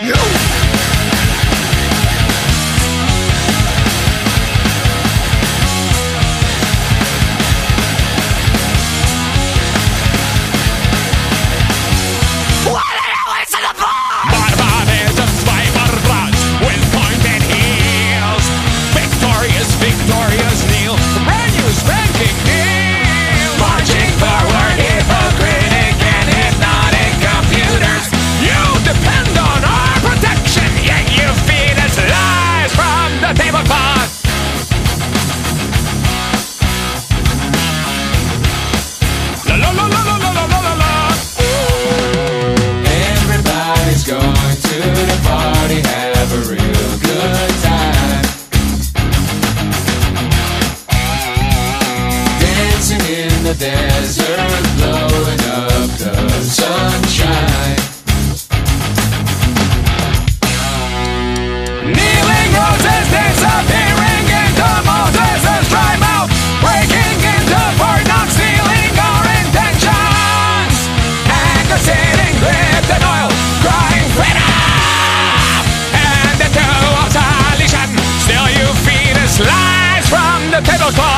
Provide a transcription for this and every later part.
You the tablecloth.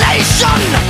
Nation.